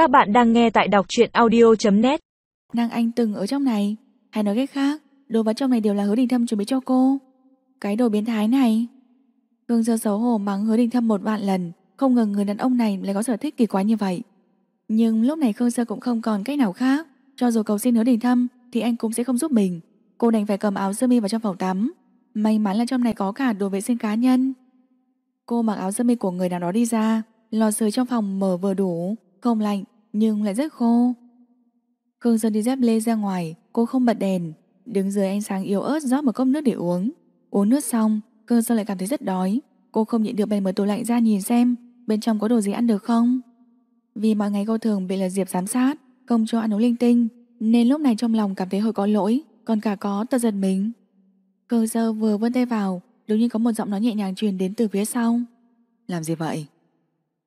Các bạn đang nghe tại đọc truyện audio.net Nàng anh từng ở trong này, Hay nói cách khác, Đồ vật trong này đều là hứa đình thâm chuẩn bị cho cô. Cái đồ biến thái này. Hương sơ xấu hổ mắng hứa đình thâm một vạn lần, Không ngờ người đàn ông này lại có sở thích kỳ quái như vậy. Nhưng lúc này Khương Sơ cũng không còn cách nào khác, Cho dù cầu xin hứa đình thâm, Thì anh cũng sẽ không giúp mình. Cô đành phải cầm áo sơ mi vào trong phòng tắm. May mắn là trong này có cả đồ vệ sinh cá nhân. Cô mặc áo sơ mi của người nào đó đi ra, Lò sưởi trong phòng mở vừa đủ, Không lạnh nhưng lại rất khô. Khương Sơn đi dép lê ra ngoài Cô không bật đèn. Đứng dưới ánh sáng yếu ớt rót một cốc nước để uống. Uống nước xong Khương Sơn lại cảm thấy rất đói. Cô không nhịn được bèn mở tủ lạnh ra nhìn xem Bên trong có đồ gì ăn được không. Vì mọi ngày cô thường bị là Diệp giám sát Không cho ăn uống linh tinh Nên lúc này trong lòng cảm thấy hơi có lỗi Còn cả có tật giật mình. Cơ sơ vừa vươn tay vào Đúng như có một giọng nói nhẹ nhàng truyền đến từ phía sau. Làm gì vậy?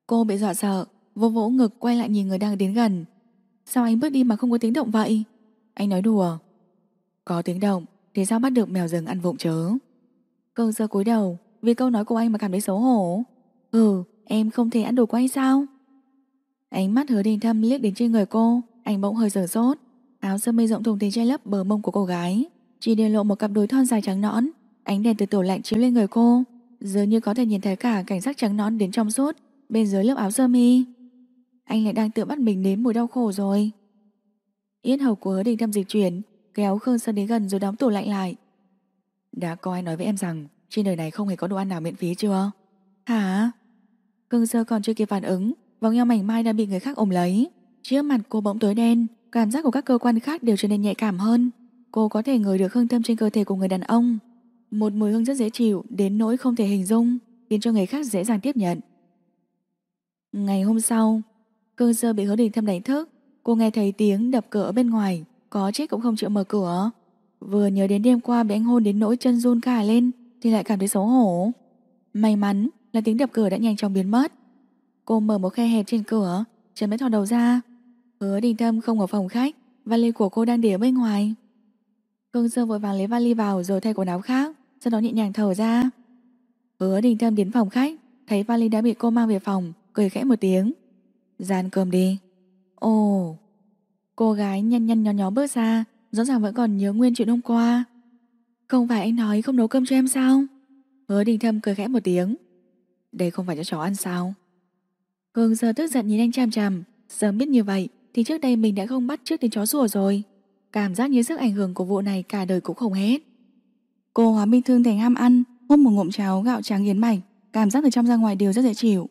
Cô bị dọa sợ Vô vỗ ngực quay lại nhìn người đang đến gần. Sao anh bước đi mà không có tiếng động vậy? Anh nói đùa. Có tiếng động, thì sao bắt được mèo rừng ăn vụng chớ Cơ sơ cúi đầu, Vì câu nói của anh mà cảm thấy xấu hổ. Ừ em không thể ăn đồ của anh sao? Ánh mắt hứa đình thâm liếc đến trên người cô, Anh bỗng hơi dở sốt. Áo sơ mi rộng thùng thình che lấp bờ mông của cô gái. Chỉ để lộ một cặp đùi thon dài trắng nõn, Ánh đèn từ tủ lạnh chiếu lên người cô. Dường như có thể nhìn thấy cả cảnh sắc trắng nõn đến trong suốt Bên dưới lớp áo sơ mi. Anh lại đang tự bắt mình nếm mùi đau khổ rồi. Yết hầu của hứa đình thâm dịch chuyển, Kéo Khương Sơn đến gần rồi đóng tủ lạnh lại. Đã có ai nói với em rằng Trên đời này không hề có đồ ăn nào miễn phí chưa? Hả? Khương Sơ còn chưa kịp phản ứng, Vòng eo mảnh mai đã bị người khác ôm lấy. Trước mặt cô bỗng tối đen, Cảm giác của các cơ quan khác đều trở nên nhạy cảm hơn. Cô có thể ngửi được hương thơm trên cơ thể của người đàn ông. Một mùi hương rất dễ chịu, Đến nỗi không thể hình dung, Khiến cho người khác dễ dàng tiếp nhận. Ngày hôm sau Cơ sơ bị hứa đình thâm đánh thức. Cô nghe thấy tiếng đập cửa ở bên ngoài. Có chết cũng không chịu mở cửa. Vừa nhớ đến đêm qua bị anh hôn đến nỗi chân run cả lên, Thì lại cảm thấy xấu hổ. May mắn là tiếng đập cửa đã nhanh chóng biến mất. Cô mở một khe hẹp trên cửa Chân mới thò đầu ra. Hứa đình thâm không ở phòng khách, Vali của cô đang để ở bên ngoài. Cương sơ vội vàng lấy vali vào rồi thay quần áo khác, Sau đó nhẹ nhàng thở ra. Hứa đình thâm đến phòng khách, Thấy vali đã bị cô mang về phòng, Cười khẽ một tiếng. Gian cơm đi. Ồ, Cô gái nhăn nhăn nhó nhó bước ra, Rõ ràng vẫn còn nhớ nguyên chuyện hôm qua. Không phải anh nói không nấu cơm cho em sao? Hứa đình thâm cười khẽ một tiếng. Đây không phải cho chó ăn sao? Hương giờ tức giận nhìn anh chằm chằm. Sớm biết như vậy Thì trước đây mình đã không bắt trước đến chó sủa rồi. Cảm giác như sức ảnh hưởng của vụ này cả đời cũng không hết. Cô hóa bình thương thành ham ăn, Hút một ngụm cháo gạo trắng yến mạch, Cảm giác từ trong ra ngoài đều rất dễ chịu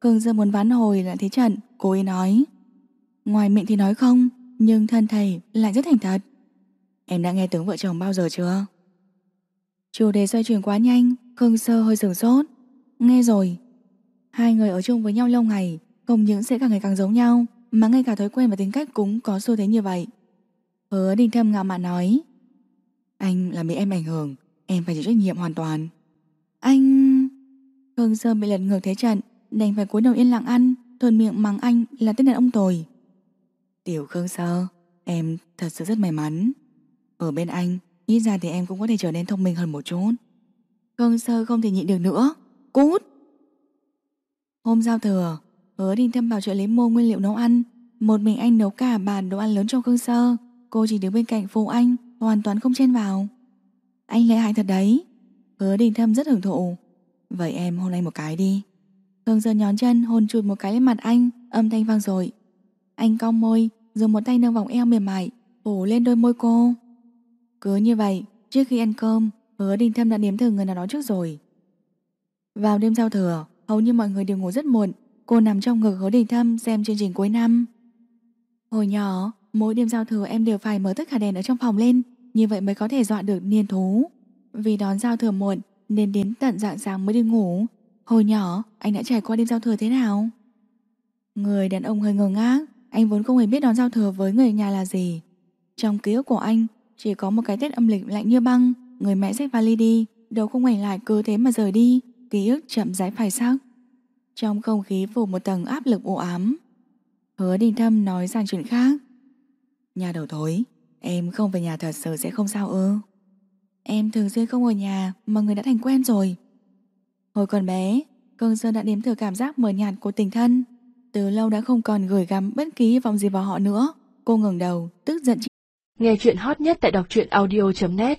cường giờ muốn ván hồi lại thế trận, Cô ấy nói. Ngoài miệng thì nói không, Nhưng thân thầy lại rất thành thật. Em đã nghe tướng vợ chồng bao giờ chưa? Chủ đề xoay chuyển quá nhanh, Khương Sơ hơi sửng sốt. Nghe rồi. Hai người ở chung với nhau lâu ngày, Không những sẽ càng ngày càng giống nhau, Mà ngay cả thói quen và tính cách cũng có xu thế như vậy. Hứa đình thâm ngạo mạn nói. Anh là bị em ảnh hưởng, Em phải chịu trách nhiệm hoàn toàn. Anh... Khương Sơ bị lật ngược thế trận Đành phải cúi đầu yên lặng ăn Thuần miệng mắng anh là tên đàn ông tồi. Tiểu Khương Sơ Em thật sự rất may mắn. Ở bên anh Ít ra thì em cũng có thể trở nên thông minh hơn một chút. Khương Sơ không thể nhịn được nữa. Cút! Hôm giao thừa Hứa đình thâm bảo trợ lấy mua nguyên liệu nấu ăn. Một mình anh nấu cả bàn đồ ăn lớn cho Khương Sơ. Cô chỉ đứng bên cạnh phụ anh Hoàn toàn không chen vào. Anh lợi hại thật đấy. Hứa đình thâm rất hưởng thụ. Vậy em hôn anh một cái đi Hương Sơ nhón chân, hôn chụt một cái lên mặt anh, Âm thanh vang rồi Anh cong môi dùng một tay nâng vòng eo mềm mại phủ lên đôi môi cô. Cứ như vậy, trước khi ăn cơm, hứa đình thâm đã nếm thử người nào đó trước rồi. Vào đêm giao thừa, hầu như mọi người đều ngủ rất muộn. Cô nằm trong ngực hứa đình thâm xem chương trình cuối năm. Hồi nhỏ, mỗi đêm giao thừa em đều phải mở tất cả đèn ở trong phòng lên, như vậy mới có thể dọa được niên thú. Vì đón giao thừa muộn, nên đến tận dạng sáng mới đi ngủ hồi nhỏ, anh đã trải qua đêm giao thừa thế nào? Người đàn ông hơi ngơ ngác, anh vốn không hề biết đón giao thừa với người nhà là gì. Trong ký ức của anh, Chỉ có một cái Tết âm lịch lạnh như băng, Người mẹ xách vali đi Đầu không ngoảnh lại cứ thế mà rời đi, Ký ức chậm rãi phai sắc. Trong không khí phủ một tầng áp lực u ám, Hứa đình thâm nói sang chuyện khác. Nhà đầu thối, Em không về nhà thật sự sẽ không sao ư? Em thường xuyên không ở nhà Mà người đã thành quen rồi. Hồi còn bé Cương Sơn đã đếm thử cảm giác mờ nhạt của tình thân từ lâu đã không còn gửi gắm bất kỳ hy vọng gì vào họ nữa. Cô ngẩng đầu, tức giận Nghe chuyện hot nhất tại đọc truyện audio.net